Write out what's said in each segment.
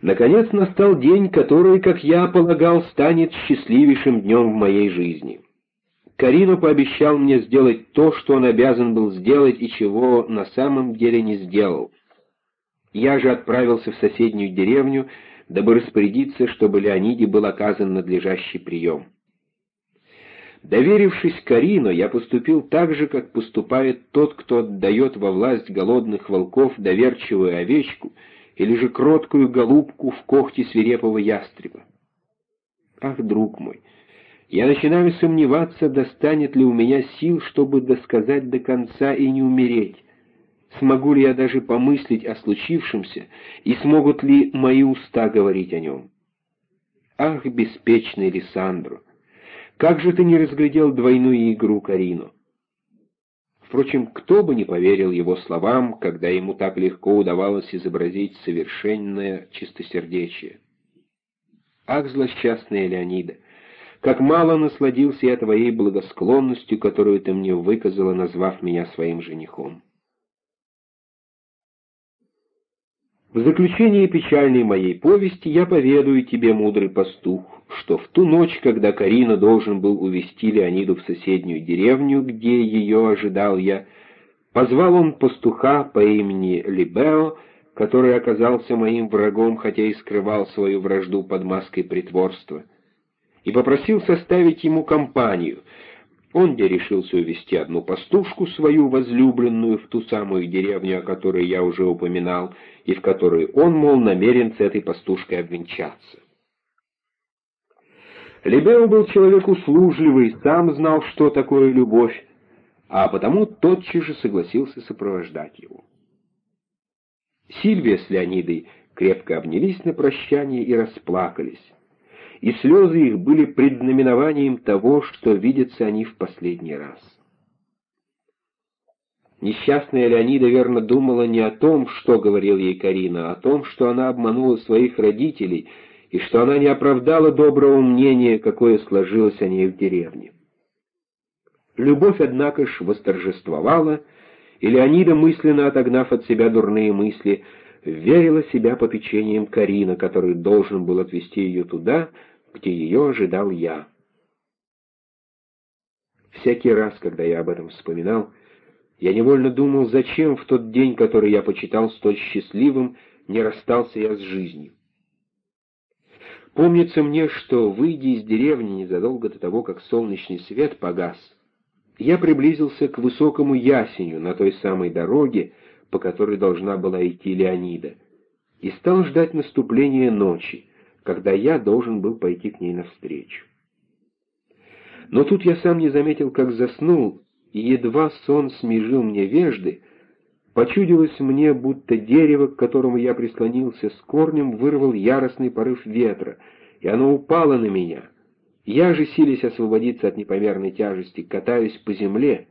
Наконец настал день, который, как я полагал, станет счастливейшим днем в моей жизни. Карино пообещал мне сделать то, что он обязан был сделать и чего на самом деле не сделал. Я же отправился в соседнюю деревню, дабы распорядиться, чтобы Леониде был оказан надлежащий прием. Доверившись Карино, я поступил так же, как поступает тот, кто отдает во власть голодных волков доверчивую овечку или же кроткую голубку в когти свирепого ястреба. Ах, друг мой, я начинаю сомневаться, достанет ли у меня сил, чтобы досказать до конца и не умереть. Смогу ли я даже помыслить о случившемся, и смогут ли мои уста говорить о нем? Ах, беспечный Лиссандро! Как же ты не разглядел двойную игру Карину? Впрочем, кто бы не поверил его словам, когда ему так легко удавалось изобразить совершенное чистосердечие. Ах, злосчастная Леонида! Как мало насладился я твоей благосклонностью, которую ты мне выказала, назвав меня своим женихом. В заключение печальной моей повести я поведаю тебе, мудрый пастух, что в ту ночь, когда Карина должен был увести Леониду в соседнюю деревню, где ее ожидал я, позвал он пастуха по имени Либео, который оказался моим врагом, хотя и скрывал свою вражду под маской притворства, и попросил составить ему компанию — он где решился увести одну пастушку, свою возлюбленную, в ту самую деревню, о которой я уже упоминал, и в которой он, мол, намерен с этой пастушкой обвенчаться. Лебео был человек услужливый, сам знал, что такое любовь, а потому тотчас же согласился сопровождать его. Сильвия с Леонидой крепко обнялись на прощание и расплакались и слезы их были преднаменованием того, что видятся они в последний раз. Несчастная Леонида верно думала не о том, что говорил ей Карина, а о том, что она обманула своих родителей и что она не оправдала доброго мнения, какое сложилось о ней в деревне. Любовь, однако ж, восторжествовала, и Леонида, мысленно отогнав от себя дурные мысли, верила себя попечением Карина, который должен был отвезти ее туда, где ее ожидал я. Всякий раз, когда я об этом вспоминал, я невольно думал, зачем в тот день, который я почитал столь счастливым, не расстался я с жизнью. Помнится мне, что, выйдя из деревни незадолго до того, как солнечный свет погас, я приблизился к высокому ясеню на той самой дороге, по которой должна была идти Леонида, и стал ждать наступления ночи, когда я должен был пойти к ней навстречу. Но тут я сам не заметил, как заснул, и едва сон смежил мне вежды, почудилось мне, будто дерево, к которому я прислонился с корнем, вырвал яростный порыв ветра, и оно упало на меня. Я же, силясь освободиться от непомерной тяжести, катаюсь по земле.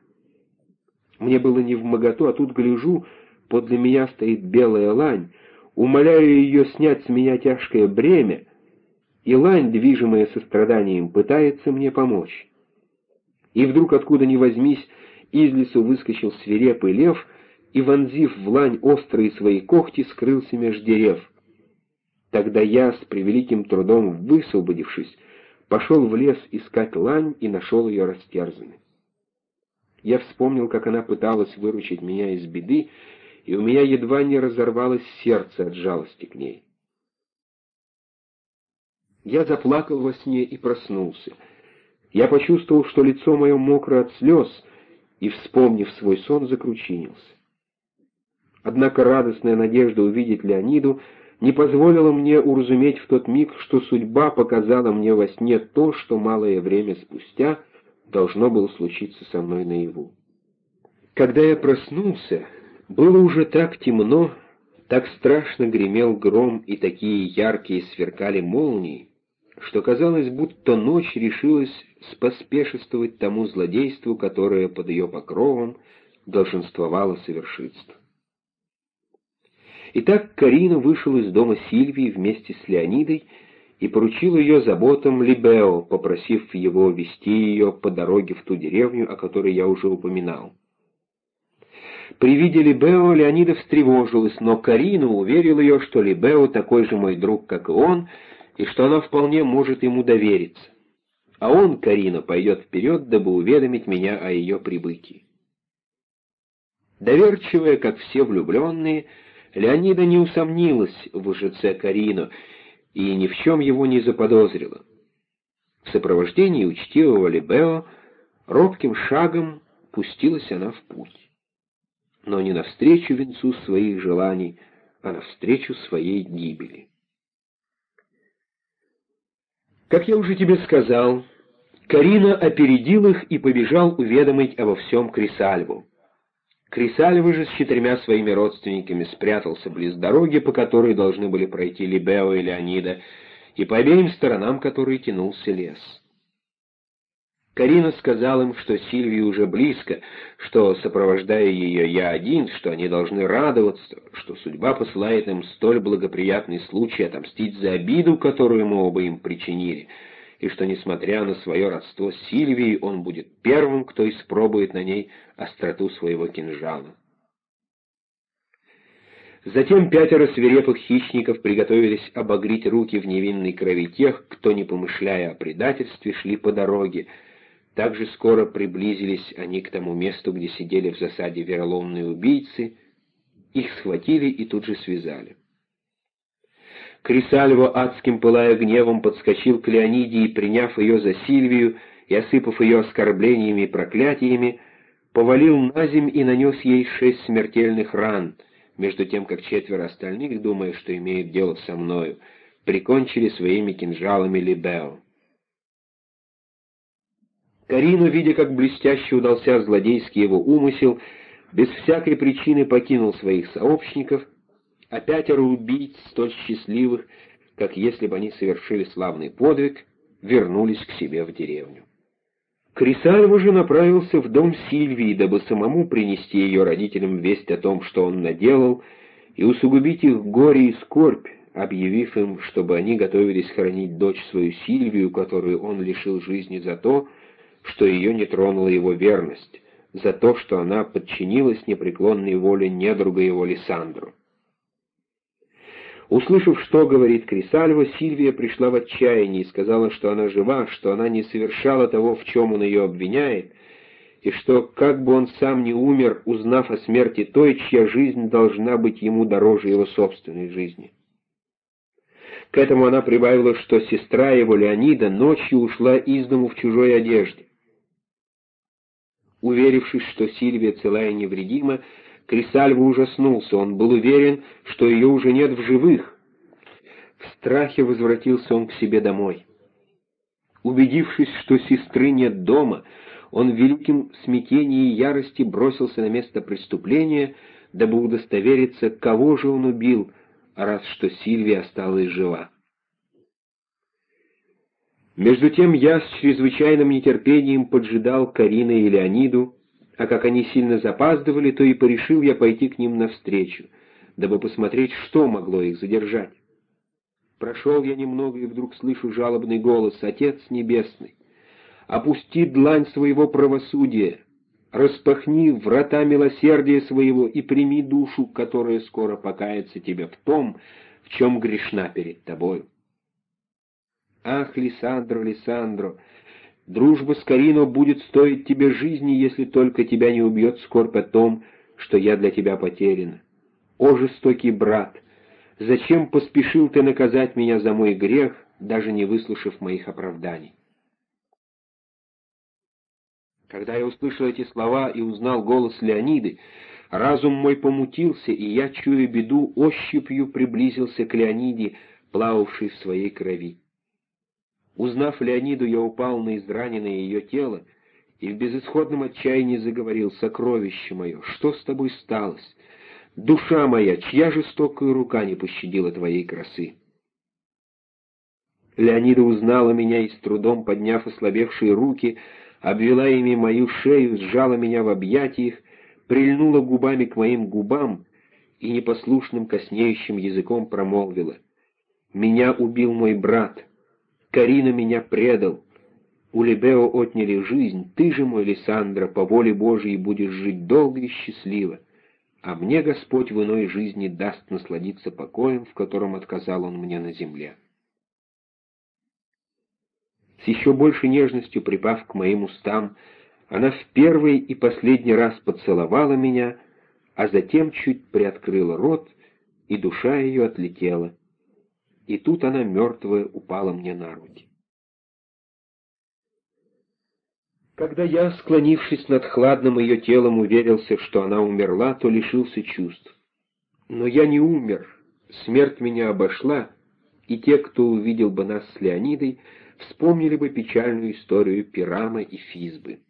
Мне было не в моготу, а тут гляжу, подле меня стоит белая лань, умоляю ее снять с меня тяжкое бремя, и лань, движимая состраданием, пытается мне помочь. И вдруг, откуда ни возьмись, из лесу выскочил свирепый лев и, вонзив в лань острые свои когти, скрылся меж дерев. Тогда я, с превеликим трудом высвободившись, пошел в лес искать лань и нашел ее растерзанной. Я вспомнил, как она пыталась выручить меня из беды, и у меня едва не разорвалось сердце от жалости к ней. Я заплакал во сне и проснулся. Я почувствовал, что лицо мое мокро от слез, и, вспомнив свой сон, закручинился. Однако радостная надежда увидеть Леониду не позволила мне уразуметь в тот миг, что судьба показала мне во сне то, что малое время спустя должно было случиться со мной наяву. Когда я проснулся, было уже так темно, так страшно гремел гром и такие яркие сверкали молнии, что казалось, будто ночь решилась споспешествовать тому злодейству, которое под ее покровом долженствовало совершиться. Итак, Карина вышел из дома Сильвии вместе с Леонидой и поручил ее заботам Либео, попросив его вести ее по дороге в ту деревню, о которой я уже упоминал. При виде Либео Леонида встревожилась, но Карина уверил ее, что Либео такой же мой друг, как и он, и что она вполне может ему довериться. А он, Карина, пойдет вперед, дабы уведомить меня о ее прибытии. Доверчивая, как все влюбленные, Леонида не усомнилась в лжеце Карину и ни в чем его не заподозрила. В сопровождении учтивого Либео робким шагом пустилась она в путь. Но не навстречу венцу своих желаний, а навстречу своей гибели. Как я уже тебе сказал, Карина опередил их и побежал уведомить обо всем Крисальву. Крисальва же с четырьмя своими родственниками спрятался близ дороги, по которой должны были пройти Либео и Леонида, и по обеим сторонам которой тянулся лес. Карина сказал им, что Сильвия уже близко, что, сопровождая ее я один, что они должны радоваться, что судьба посылает им столь благоприятный случай отомстить за обиду, которую мы оба им причинили, и что, несмотря на свое родство с Сильвией, он будет первым, кто испробует на ней остроту своего кинжала. Затем пятеро свирепых хищников приготовились обогреть руки в невинной крови тех, кто, не помышляя о предательстве, шли по дороге, так же скоро приблизились они к тому месту, где сидели в засаде вероломные убийцы, их схватили и тут же связали. Крисальво, адским пылая гневом, подскочил к Леониде и, приняв ее за Сильвию и осыпав ее оскорблениями и проклятиями, повалил на земь и нанес ей шесть смертельных ран, между тем, как четверо остальных, думая, что имеют дело со мною, прикончили своими кинжалами Либео. Карину, видя, как блестяще удался злодейский его умысел, без всякой причины покинул своих сообщников, а пятеро убийц, столь счастливых, как если бы они совершили славный подвиг, вернулись к себе в деревню. Крисальво же направился в дом Сильвии, дабы самому принести ее родителям весть о том, что он наделал, и усугубить их горе и скорбь, объявив им, чтобы они готовились хоронить дочь свою Сильвию, которую он лишил жизни за то, что ее не тронула его верность, за то, что она подчинилась непреклонной воле недруга его Лиссандру. Услышав, что говорит Крисальва, Сильвия пришла в отчаяние и сказала, что она жива, что она не совершала того, в чем он ее обвиняет, и что, как бы он сам не умер, узнав о смерти той, чья жизнь должна быть ему дороже его собственной жизни. К этому она прибавила, что сестра его, Леонида, ночью ушла из дому в чужой одежде. Уверившись, что Сильвия цела и невредима, Крисальва ужаснулся. Он был уверен, что ее уже нет в живых. В страхе возвратился он к себе домой. Убедившись, что сестры нет дома, он в великом смятении и ярости бросился на место преступления, дабы удостовериться, кого же он убил, раз что Сильвия осталась жива. Между тем я с чрезвычайным нетерпением поджидал Карина и Леониду, а как они сильно запаздывали, то и порешил я пойти к ним навстречу, дабы посмотреть, что могло их задержать. Прошел я немного и вдруг слышу жалобный голос «Отец Небесный, опусти длань своего правосудия, распахни врата милосердия своего и прими душу, которая скоро покается тебе в том, в чем грешна перед тобою». Ах, Лиссандро, Лиссандро, дружба с Карино будет стоить тебе жизни, если только тебя не убьет скорбь о том, что я для тебя потеряна. О, жестокий брат, зачем поспешил ты наказать меня за мой грех, даже не выслушав моих оправданий? Когда я услышал эти слова и узнал голос Леониды, разум мой помутился, и я, чуя беду, ощупью приблизился к Леониде, плававшей в своей крови. Узнав Леониду, я упал на израненное ее тело и в безысходном отчаянии заговорил, «Сокровище мое, что с тобой сталось? Душа моя, чья жестокая рука не пощадила твоей красы?» Леонида узнала меня и с трудом, подняв ослабевшие руки, обвела ими мою шею, сжала меня в объятиях, прильнула губами к моим губам и непослушным коснеющим языком промолвила. «Меня убил мой брат, Карина меня предал. У Лебео отняли жизнь, ты же, мой Лиссандра, по воле Божией будешь жить долго и счастливо. а мне Господь в иной жизни даст насладиться покоем, в котором отказал Он мне на земле. С еще большей нежностью припав к моим устам, она в первый и последний раз поцеловала меня, а затем чуть приоткрыла рот, и душа ее отлетела. И тут она мертвая упала мне на руки. Когда я, склонившись над хладным ее телом, уверился, что она умерла, то лишился чувств. Но я не умер, смерть меня обошла, и те, кто увидел бы нас с Леонидой, вспомнили бы печальную историю Пирама и Физбы.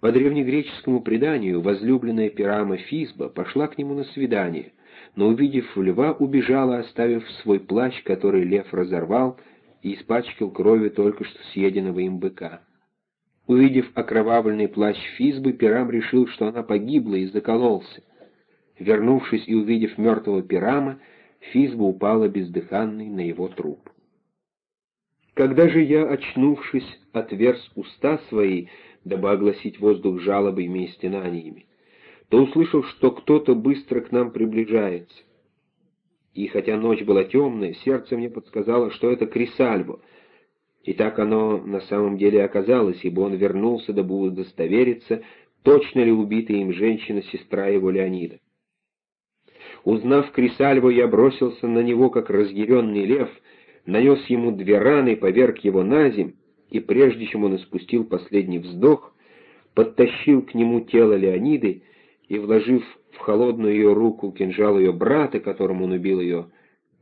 По древнегреческому преданию возлюбленная Пирама Физба пошла к нему на свидание, но, увидев льва, убежала, оставив свой плащ, который лев разорвал и испачкал кровью только что съеденного им быка. Увидев окровавленный плащ Физбы, Пирам решил, что она погибла и закололся. Вернувшись и увидев мертвого Пирама, Физба упала бездыханной на его труп. Когда же я, очнувшись, отверз уста свои, дабы огласить воздух жалобами и стенаниями, то услышал, что кто-то быстро к нам приближается. И хотя ночь была темная, сердце мне подсказало, что это Крисальво — и так оно на самом деле оказалось, ибо он вернулся, дабы удостовериться, точно ли убитая им женщина сестра его Леонида. Узнав Крисальву, я бросился на него, как разъяренный лев, нанес ему две раны, поверг его на земь, и прежде чем он испустил последний вздох, подтащил к нему тело Леониды и, вложив в холодную ее руку кинжал ее брата, которым он убил ее,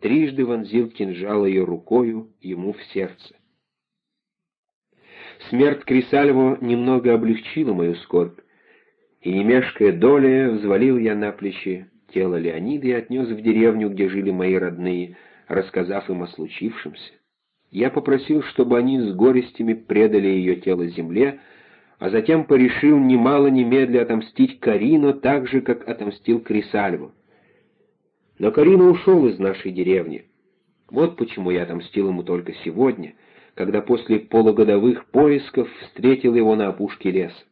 трижды вонзил кинжал ее рукою ему в сердце. Смерть Крисальво немного облегчила мою скорбь, и, не мешкая доли, взвалил я на плечи тело Леонида и отнес в деревню, где жили мои родные, рассказав им о случившемся. Я попросил, чтобы они с горестями предали ее тело земле, а затем порешил немало немедля отомстить Карину так же, как отомстил Крисальву. Но Карина ушел из нашей деревни. Вот почему я отомстил ему только сегодня — когда после полугодовых поисков встретил его на опушке леса.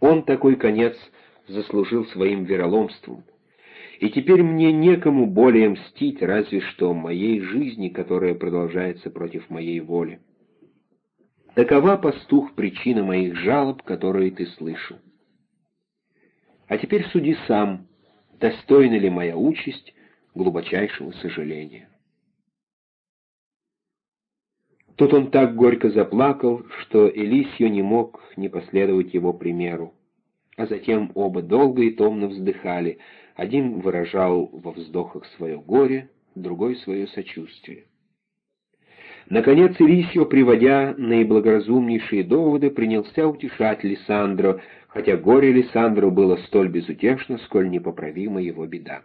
Он такой конец заслужил своим вероломством, и теперь мне некому более мстить, разве что моей жизни, которая продолжается против моей воли. Такова, пастух, причина моих жалоб, которые ты слышал. А теперь суди сам, достойна ли моя участь глубочайшего сожаления. Тут он так горько заплакал, что Элисио не мог не последовать его примеру. А затем оба долго и томно вздыхали. Один выражал во вздохах свое горе, другой — свое сочувствие. Наконец Элисио, приводя наиблагоразумнейшие доводы, принялся утешать Лиссандро, хотя горе Лиссандро было столь безутешно, сколь непоправима его беда.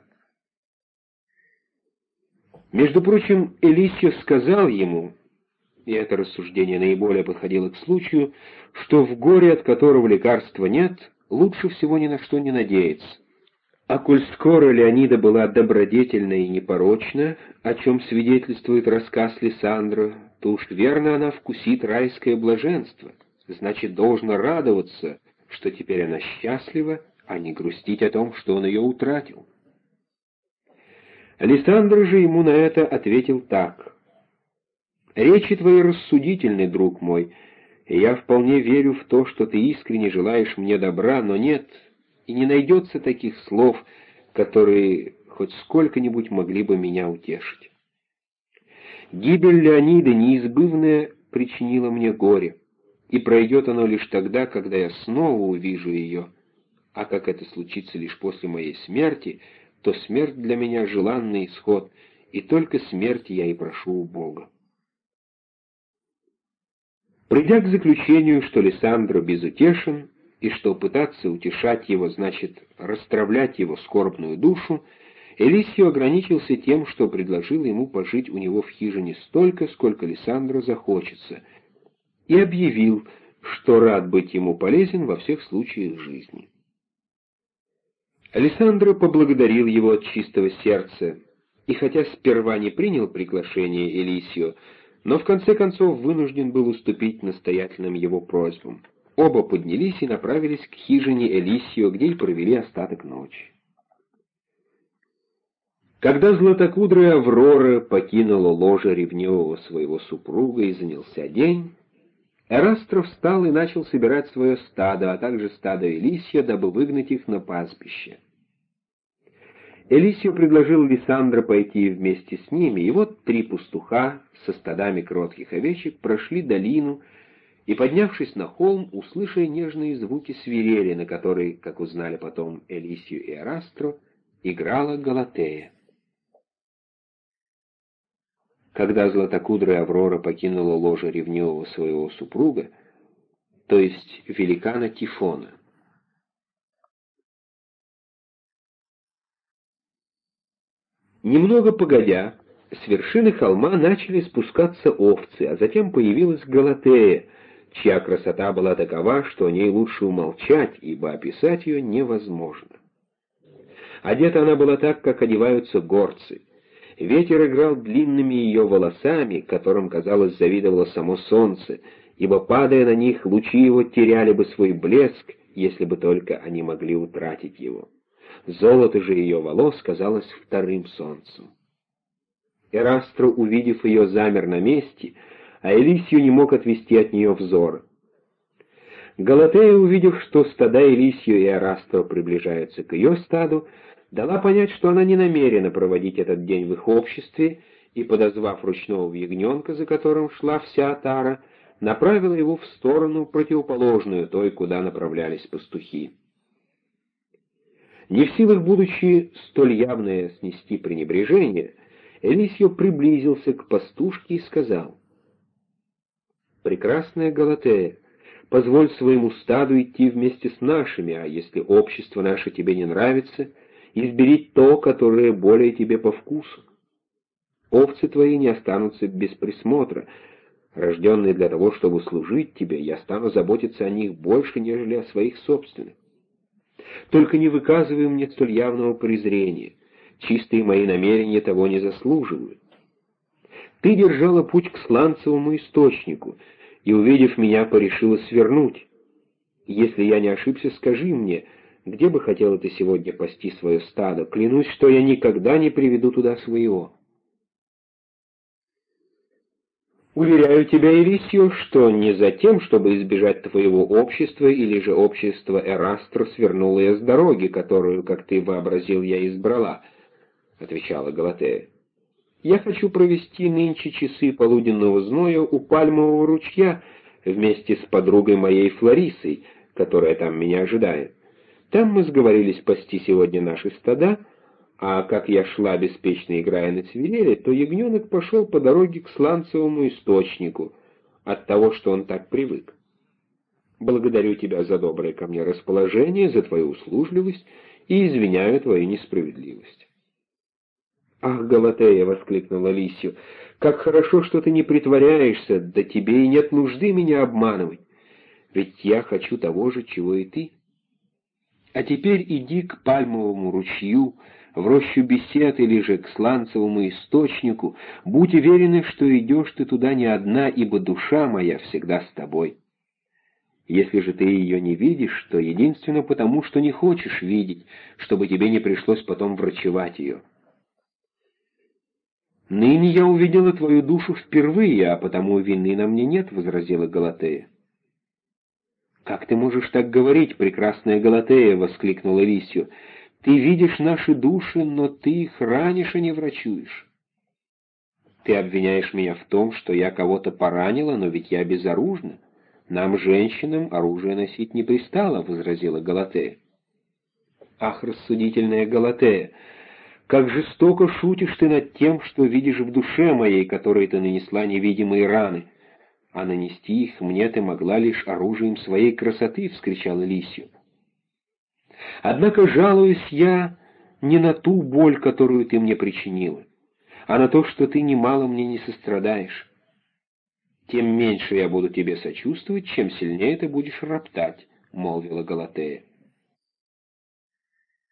Между прочим, Элисио сказал ему, и это рассуждение наиболее подходило к случаю, что в горе, от которого лекарства нет, лучше всего ни на что не надеяться. А коль скоро Леонида была добродетельна и непорочна, о чем свидетельствует рассказ Лиссандра, то уж верно она вкусит райское блаженство, значит, должна радоваться, что теперь она счастлива, а не грустить о том, что он ее утратил. Александр же ему на это ответил так — Речи твои рассудительны, друг мой, и я вполне верю в то, что ты искренне желаешь мне добра, но нет, и не найдется таких слов, которые хоть сколько-нибудь могли бы меня утешить. Гибель Леонида неизбывная причинила мне горе, и пройдет оно лишь тогда, когда я снова увижу ее, а как это случится лишь после моей смерти, то смерть для меня желанный исход, и только смерти я и прошу у Бога. Придя к заключению, что Лиссандро безутешен, и что пытаться утешать его значит расстравлять его скорбную душу, Элисио ограничился тем, что предложил ему пожить у него в хижине столько, сколько Лиссандро захочется, и объявил, что рад быть ему полезен во всех случаях жизни. Алессандро поблагодарил его от чистого сердца, и хотя сперва не принял приглашение Элисио, но в конце концов вынужден был уступить настоятельным его просьбам. Оба поднялись и направились к хижине Элисио, где и провели остаток ночи. Когда златокудрая Аврора покинула ложе ревневого своего супруга и занялся день, Эрастро встал и начал собирать свое стадо, а также стадо Элисия, дабы выгнать их на пастбище. Элисио предложил Лиссандро пойти вместе с ними, и вот три пастуха со стадами кротких овечек прошли долину и, поднявшись на холм, услышали нежные звуки свирели, на которой, как узнали потом Элисио и Эрастро, играла Галатея. Когда златокудрая Аврора покинула ложе ревневого своего супруга, то есть великана Тифона. Немного погодя, с вершины холма начали спускаться овцы, а затем появилась Галатея, чья красота была такова, что о ней лучше умолчать, ибо описать ее невозможно. Одета она была так, как одеваются горцы — Ветер играл длинными ее волосами, которым, казалось, завидовало само солнце, ибо, падая на них, лучи его теряли бы свой блеск, если бы только они могли утратить его. Золото же ее волос казалось вторым солнцем. Эрастро, увидев ее, замер на месте, а Элисию не мог отвести от нее взор. Галатея, увидев, что стада Элисию и Эрастро приближаются к ее стаду, дала понять, что она не намерена проводить этот день в их обществе, и, подозвав ручного ягненка, за которым шла вся отара, направила его в сторону, противоположную той, куда направлялись пастухи. Не в силах, будучи столь явное снести пренебрежение, Элисио приблизился к пастушке и сказал, «Прекрасная Галатея, позволь своему стаду идти вместе с нашими, а если общество наше тебе не нравится, — избери то, которое более тебе по вкусу. Овцы твои не останутся без присмотра. Рожденные для того, чтобы служить тебе, я стану заботиться о них больше, нежели о своих собственных. Только не выказывай мне столь явного презрения. Чистые мои намерения того не заслуживают. Ты держала путь к сланцевому источнику, и, увидев меня, порешила свернуть. Если я не ошибся, скажи мне — где бы хотела ты сегодня пасти свое стадо? Клянусь, что я никогда не приведу туда своего. Уверяю тебя, Элисио, что не за тем, чтобы избежать твоего общества или же общества Эрастро свернула я с дороги, которую, как ты вообразил, я избрала, — отвечала Галатея. Я хочу провести нынче часы полуденного зноя у пальмового ручья вместе с подругой моей Флорисой, которая там меня ожидает. Там мы сговорились пасти сегодня наши стада, а как я шла, беспечно играя на свирели, то ягненок пошел по дороге к сланцевому источнику, от того, что он так привык. Благодарю тебя за доброе ко мне расположение, за твою услужливость и извиняю твою несправедливость. «Ах, Галатея!» — воскликнула Лисью. «Как хорошо, что ты не притворяешься, да тебе и нет нужды меня обманывать, ведь я хочу того же, чего и ты». А теперь иди к пальмовому ручью, в рощу бесед или же к сланцевому источнику, будь уверены, что идешь ты туда не одна, ибо душа моя всегда с тобой. Если же ты ее не видишь, то единственно потому, что не хочешь видеть, чтобы тебе не пришлось потом врачевать ее. «Ныне я увидела твою душу впервые, а потому вины на мне нет», — возразила Галатея. «Как ты можешь так говорить, прекрасная Галатея?» — воскликнула Лисью. «Ты видишь наши души, но ты их ранишь, а не врачуешь». «Ты обвиняешь меня в том, что я кого-то поранила, но ведь я безоружна. Нам, женщинам, оружие носить не пристало», — возразила Галатея. «Ах, рассудительная Галатея, как жестоко шутишь ты над тем, что видишь в душе моей, которой ты нанесла невидимые раны а нанести их мне ты могла лишь оружием своей красоты!» — вскричала Лисью. «Однако жалуюсь я не на ту боль, которую ты мне причинила, а на то, что ты немало мне не сострадаешь. Тем меньше я буду тебе сочувствовать, чем сильнее ты будешь роптать», — молвила Галатея.